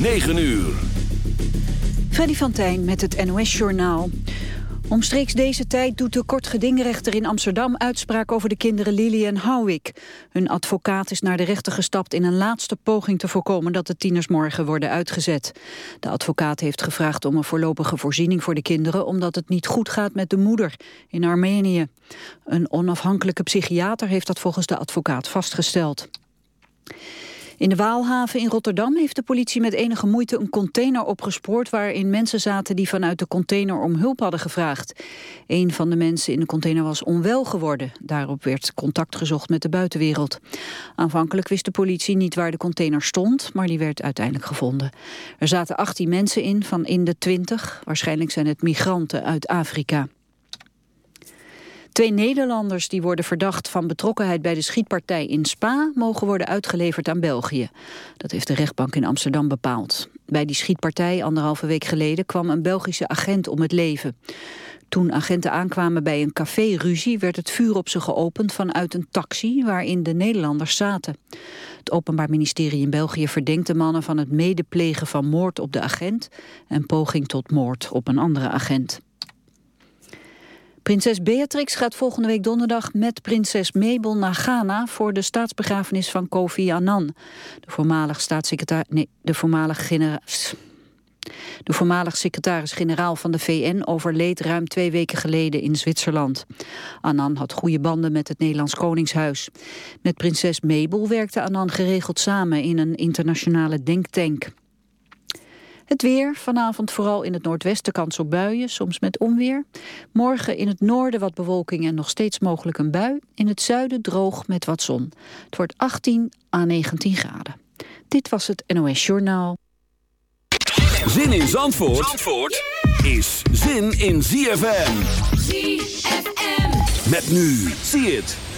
9 uur. Freddy van Tijn met het NOS-journaal. Omstreeks deze tijd doet de kortgedingrechter in Amsterdam uitspraak over de kinderen Lily en Howick. Hun advocaat is naar de rechter gestapt in een laatste poging te voorkomen dat de tieners morgen worden uitgezet. De advocaat heeft gevraagd om een voorlopige voorziening voor de kinderen omdat het niet goed gaat met de moeder in Armenië. Een onafhankelijke psychiater heeft dat volgens de advocaat vastgesteld. In de Waalhaven in Rotterdam heeft de politie met enige moeite een container opgespoord waarin mensen zaten die vanuit de container om hulp hadden gevraagd. Een van de mensen in de container was onwel geworden. Daarop werd contact gezocht met de buitenwereld. Aanvankelijk wist de politie niet waar de container stond, maar die werd uiteindelijk gevonden. Er zaten 18 mensen in van in de 20. Waarschijnlijk zijn het migranten uit Afrika. Twee Nederlanders die worden verdacht van betrokkenheid bij de schietpartij in Spa mogen worden uitgeleverd aan België. Dat heeft de rechtbank in Amsterdam bepaald. Bij die schietpartij anderhalve week geleden kwam een Belgische agent om het leven. Toen agenten aankwamen bij een café-ruzie werd het vuur op ze geopend vanuit een taxi waarin de Nederlanders zaten. Het Openbaar Ministerie in België verdenkt de mannen van het medeplegen van moord op de agent en poging tot moord op een andere agent. Prinses Beatrix gaat volgende week donderdag met prinses Mabel naar Ghana voor de staatsbegrafenis van Kofi Annan. De voormalig staatssecretaris, nee, de generaal. De voormalig secretaris-generaal van de VN overleed ruim twee weken geleden in Zwitserland. Annan had goede banden met het Nederlands Koningshuis. Met prinses Mabel werkte Annan geregeld samen in een internationale denktank. Het weer, vanavond vooral in het noordwesten kans op buien, soms met onweer. Morgen in het noorden wat bewolking en nog steeds mogelijk een bui. In het zuiden droog met wat zon. Het wordt 18 à 19 graden. Dit was het NOS Journaal. Zin in Zandvoort, Zandvoort is zin in ZFM. ZFM. Met nu, zie het.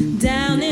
Down in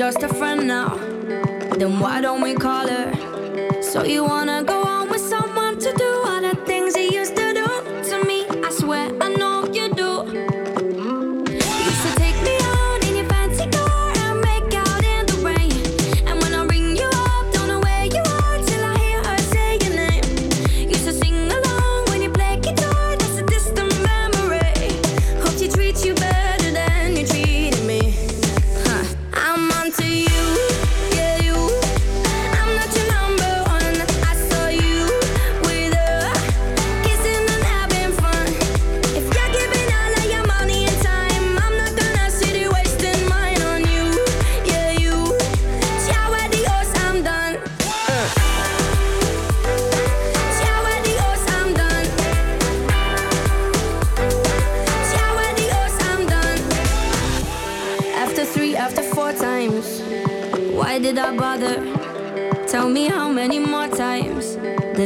just a friend now.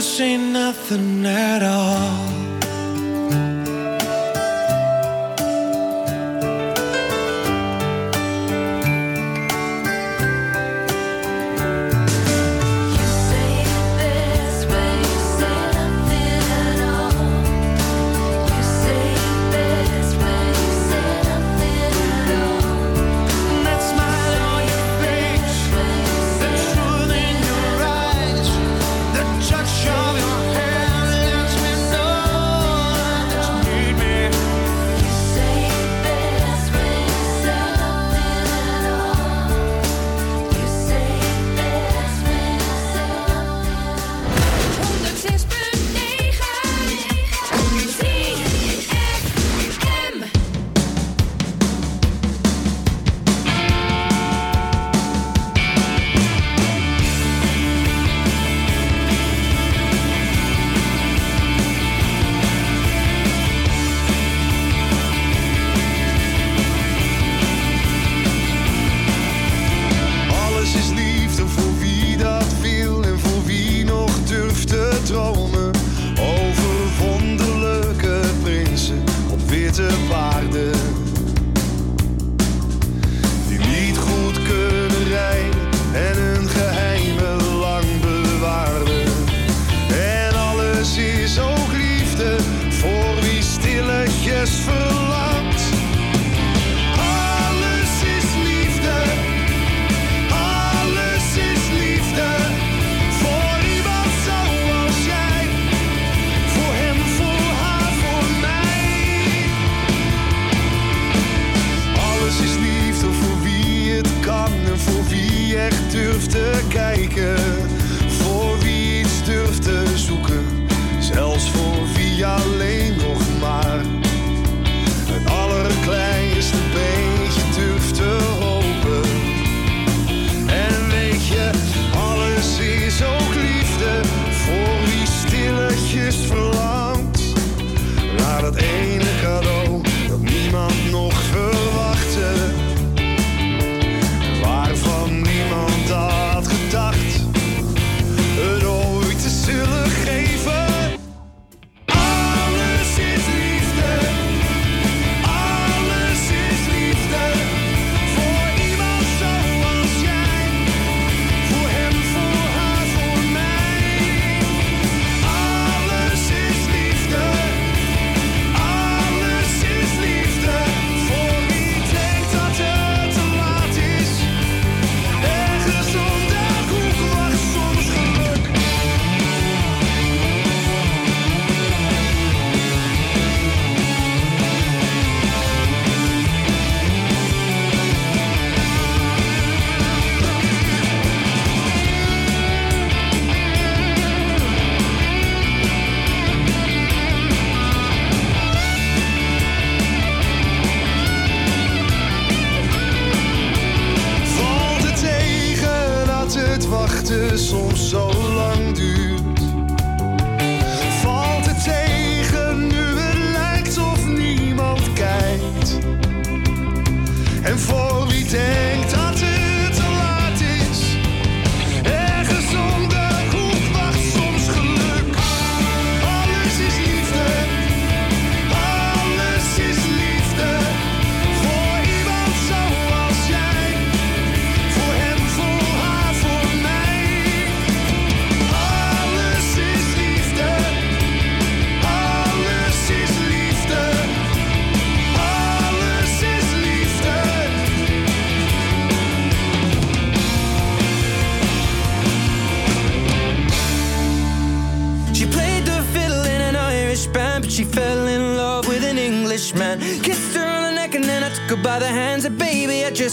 promise ain't nothing at all. voor wie echt durft te kijken, voor wie iets durft te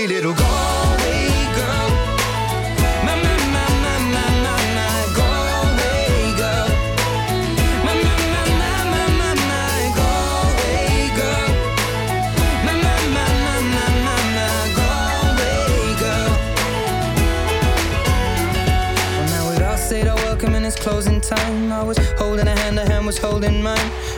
pretty little girl. My, my, my, my, my, my, my girl. My, my, my, my, my, my, my girl. My, my, my, my, my, my, my girl. Well, now we'd all said our welcome and it's closing time. I was holding a hand, her hand was holding mine.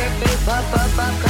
step, step, up, up.